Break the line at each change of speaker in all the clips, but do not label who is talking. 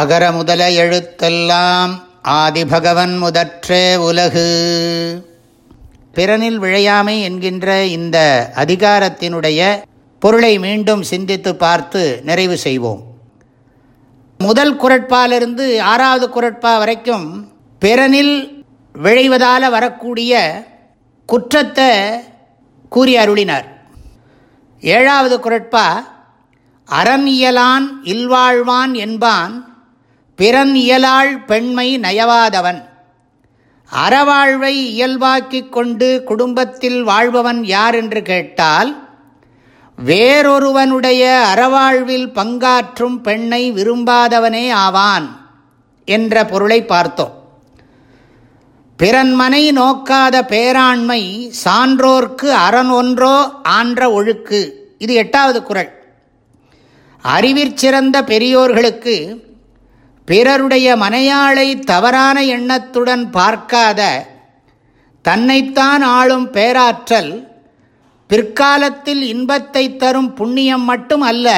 அகர முதல எழுத்தெல்லாம் ஆதிபகவன் முதற்றே உலகு பிறனில் விழையாமை என்கின்ற இந்த அதிகாரத்தினுடைய பொருளை மீண்டும் சிந்தித்து பார்த்து நிறைவு செய்வோம் முதல் குரட்பாலிருந்து ஆறாவது குரட்பா வரைக்கும் பிறனில் விழைவதால் வரக்கூடிய குற்றத்தை கூறி அருளினார் ஏழாவது குரட்பா அறம் இயலான் இல்வாழ்வான் என்பான் பிறன் இயலாள் பெண்மை நயவாதவன் அறவாழ்வை இயல்பாக்கிக் கொண்டு குடும்பத்தில் வாழ்பவன் யார் என்று கேட்டால் வேறொருவனுடைய அறவாழ்வில் பங்காற்றும் பெண்ணை விரும்பாதவனே ஆவான் என்ற பொருளை பார்த்தோம் பிறன்மனை நோக்காத பேராண்மை சான்றோர்க்கு அறன் ஒன்றோ ஆன்ற ஒழுக்கு இது எட்டாவது குரல் அறிவிற்சிறந்த பெரியோர்களுக்கு பிறருடைய மனையாளை தவறான எண்ணத்துடன் பார்க்காத தன்னைத்தான் ஆளும் பேராற்றல் பிற்காலத்தில் இன்பத்தை தரும் புண்ணியம் மட்டும் அல்ல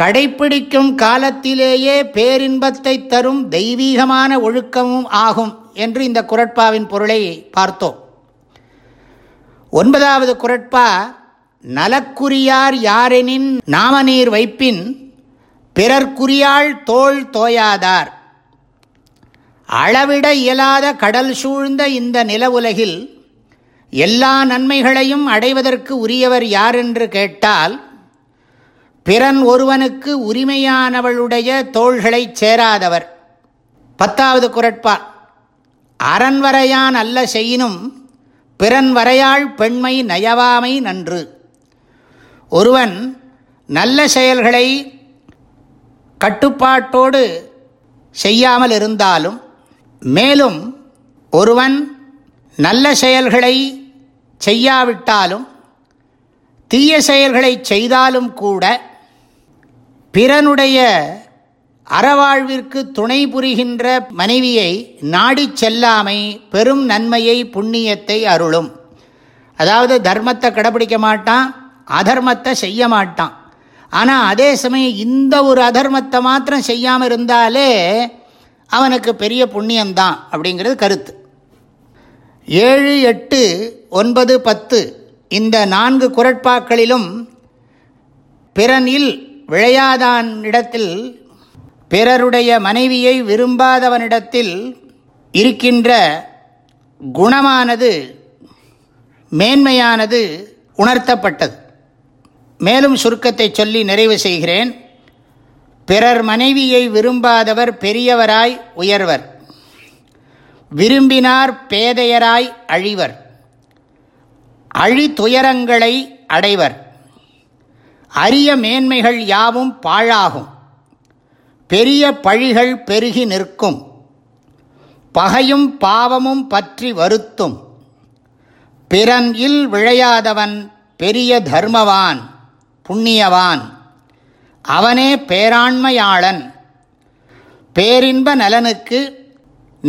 கடைப்பிடிக்கும் காலத்திலேயே பேரின்பத்தை தரும் தெய்வீகமான ஒழுக்கமும் ஆகும் என்று இந்த குரட்பாவின் பொருளை பார்த்தோம் ஒன்பதாவது குரட்பா நலக்குரியார் யாரெனின் நாமநீர் வைப்பின் பிறர்க்குரியாள் தோல் தோயாதார் அளவிட இயலாத கடல் சூழ்ந்த இந்த நில உலகில் எல்லா நன்மைகளையும் அடைவதற்கு உரியவர் யார் என்று கேட்டால் பிறன் ஒருவனுக்கு உரிமையானவளுடைய தோள்களை சேராதவர் பத்தாவது குரட்பா அரண் வரையான் அல்ல செய்யினும் பிறன் வரையாள் பெண்மை நயவாமை நன்று ஒருவன் நல்ல செயல்களை கட்டுப்பாட்டோடு செய்யாமல் இருந்தாலும் மேலும் ஒருவன் நல்ல செயல்களை செய்யாவிட்டாலும் தீய செயல்களை செய்தாலும் கூட பிறனுடைய அறவாழ்விற்கு துணை புரிகின்ற மனைவியை நாடி செல்லாமை பெரும் நன்மையை புண்ணியத்தை அருளும் அதாவது தர்மத்தை கடைபிடிக்க மாட்டான் அதர்மத்தை செய்ய மாட்டான் ஆனால் அதே சமயம் இந்த ஒரு அதர்மத்தை மாத்திரம் செய்யாமல் இருந்தாலே அவனுக்கு பெரிய புண்ணியந்தான் அப்படிங்கிறது கருத்து ஏழு எட்டு ஒன்பது பத்து இந்த நான்கு குரட்பாக்களிலும் பிறனில் விளையாதான் இடத்தில் பிறருடைய மனைவியை விரும்பாதவனிடத்தில் இருக்கின்ற குணமானது மேன்மையானது உணர்த்தப்பட்டது மேலும் சுருக்கத்தை சொல்லி நிறைவு செய்கிறேன் பிறர் மனைவியை விரும்பாதவர் பெரியவராய் உயர்வர் விரும்பினார் பேதையராய் அழிவர் அழி துயரங்களை அடைவர் அரிய மேன்மைகள் யாவும் பாழாகும் பெரிய பழிகள் பெருகி நிற்கும் பகையும் பாவமும் பற்றி வருத்தும் பிறன் இல் விழையாதவன் பெரிய தர்மவான் புண்ணியவான் அவனே பேராண்மையாளன் பேரின்ப நலனுக்கு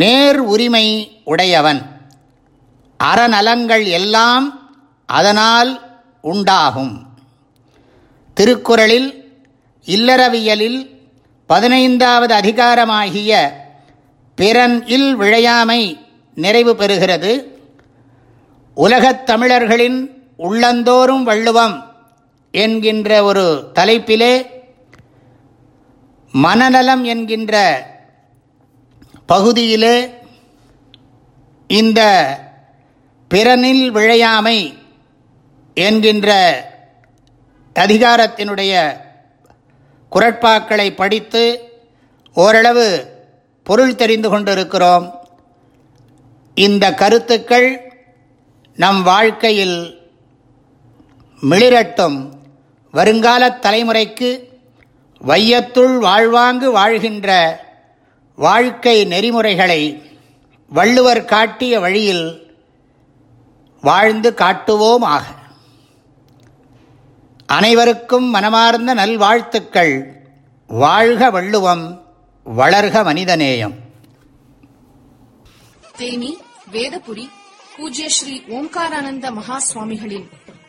நேர் உரிமை உடையவன் அறநலங்கள் எல்லாம் அதனால் உண்டாகும் திருக்குறளில் இல்லறவியலில் பதினைந்தாவது அதிகாரமாகிய பிறன் இல் விழையாமை நிறைவு பெறுகிறது உலகத் தமிழர்களின் உள்ளந்தோறும் வள்ளுவம் என்கின்ற ஒரு தலைப்பிலே மனநலம் என்கின்ற பகுதியிலே இந்த பிறனில் விழையாமை என்கின்ற அதிகாரத்தினுடைய குரட்பாக்களை படித்து ஓரளவு பொருள் தெரிந்து கொண்டிருக்கிறோம் இந்த கருத்துக்கள் நம் வாழ்க்கையில் மிளிரட்டும் வருங்கால தலைமுறைக்கு வையத்துள் வாழ்வாங்கு வாழ்கின்ற வாழ்க்கை நெறிமுறைகளை வள்ளுவர் காட்டிய வழியில் வாழ்ந்து காட்டுவோம் ஆக அனைவருக்கும் மனமார்ந்த நல்வாழ்த்துக்கள் வாழ்க வள்ளுவம் வளர்க மனிதநேயம் தேனி வேதபுரி பூஜ்ய ஸ்ரீ ஓம்காரானந்த மகா சுவாமிகளின்